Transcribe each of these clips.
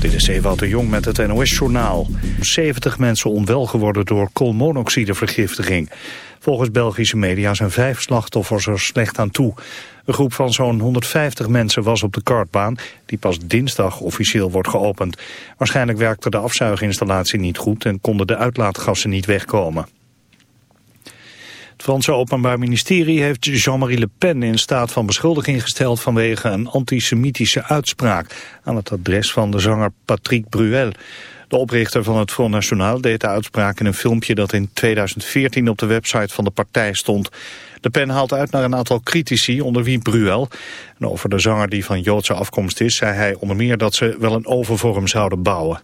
Dit is Ewout de Jong met het NOS-journaal. 70 mensen onwel geworden door koolmonoxidevergiftiging. Volgens Belgische media zijn vijf slachtoffers er slecht aan toe. Een groep van zo'n 150 mensen was op de kartbaan... die pas dinsdag officieel wordt geopend. Waarschijnlijk werkte de afzuiginstallatie niet goed... en konden de uitlaatgassen niet wegkomen. Het Franse Openbaar Ministerie heeft Jean-Marie Le Pen in staat van beschuldiging gesteld vanwege een antisemitische uitspraak aan het adres van de zanger Patrick Bruel. De oprichter van het Front National deed de uitspraak in een filmpje dat in 2014 op de website van de partij stond. Le Pen haalt uit naar een aantal critici, onder wie Bruel. En over de zanger die van Joodse afkomst is, zei hij onder meer dat ze wel een oven zouden bouwen.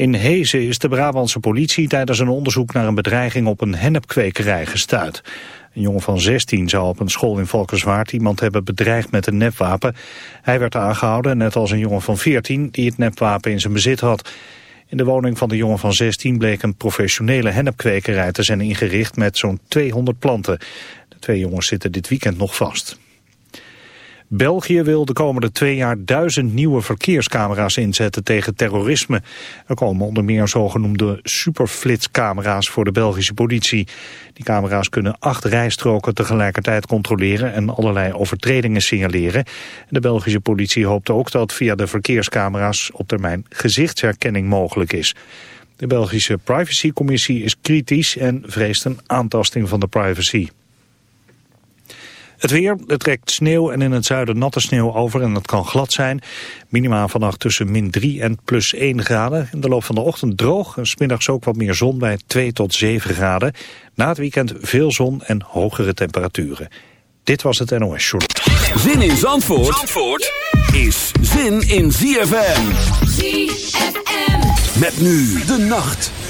In Hezen is de Brabantse politie tijdens een onderzoek naar een bedreiging op een hennepkwekerij gestuurd. Een jongen van 16 zou op een school in Valkenswaard iemand hebben bedreigd met een nepwapen. Hij werd aangehouden, net als een jongen van 14 die het nepwapen in zijn bezit had. In de woning van de jongen van 16 bleek een professionele hennepkwekerij te zijn ingericht met zo'n 200 planten. De twee jongens zitten dit weekend nog vast. België wil de komende twee jaar duizend nieuwe verkeerscamera's inzetten tegen terrorisme. Er komen onder meer zogenoemde superflitscamera's voor de Belgische politie. Die camera's kunnen acht rijstroken tegelijkertijd controleren en allerlei overtredingen signaleren. De Belgische politie hoopt ook dat via de verkeerscamera's op termijn gezichtsherkenning mogelijk is. De Belgische privacycommissie is kritisch en vreest een aantasting van de privacy. Het weer, het trekt sneeuw en in het zuiden natte sneeuw over en het kan glad zijn. Minimaal vannacht tussen min 3 en plus 1 graden. In de loop van de ochtend droog en smiddags ook wat meer zon bij 2 tot 7 graden. Na het weekend veel zon en hogere temperaturen. Dit was het NOS Short. Zin in Zandvoort, Zandvoort is zin in ZFM. ZFM. Met nu de nacht.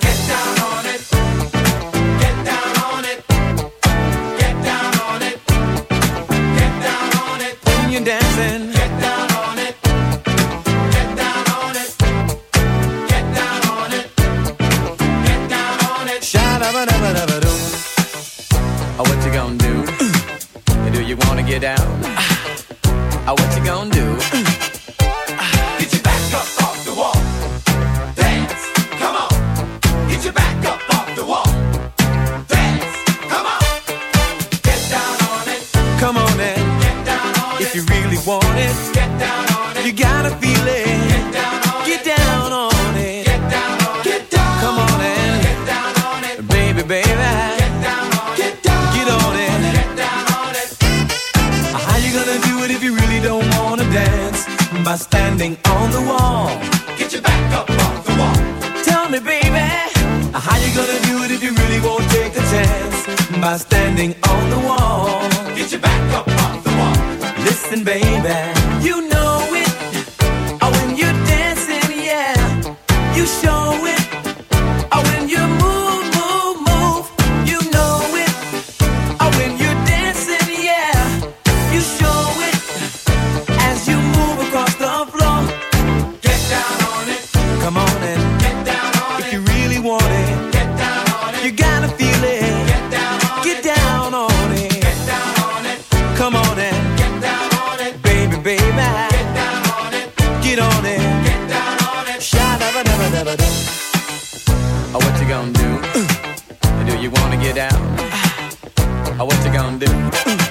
you wanna get down? Oh, ah, what you gonna do? You down? What you gonna do?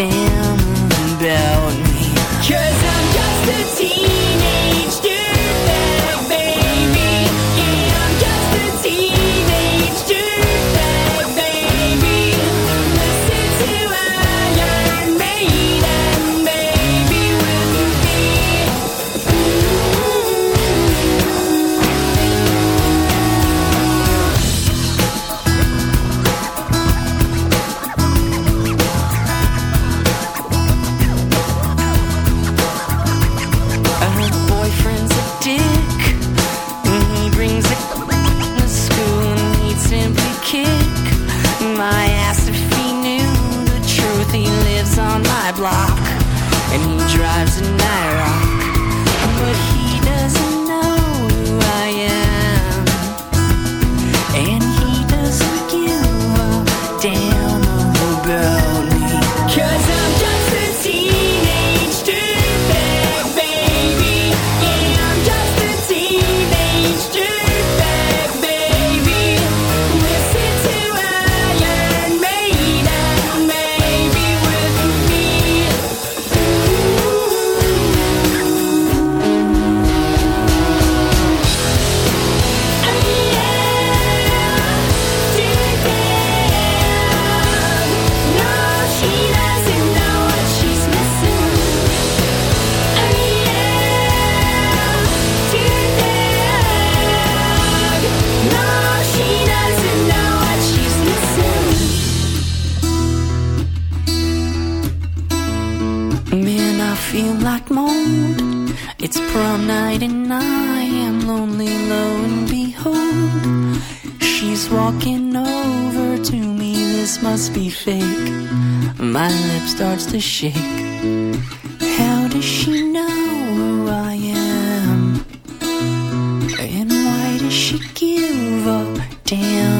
damn about me. Cause I'm just a teen. She's walking over to me, this must be fake. My lip starts to shake. How does she know who I am? And why does she give a damn?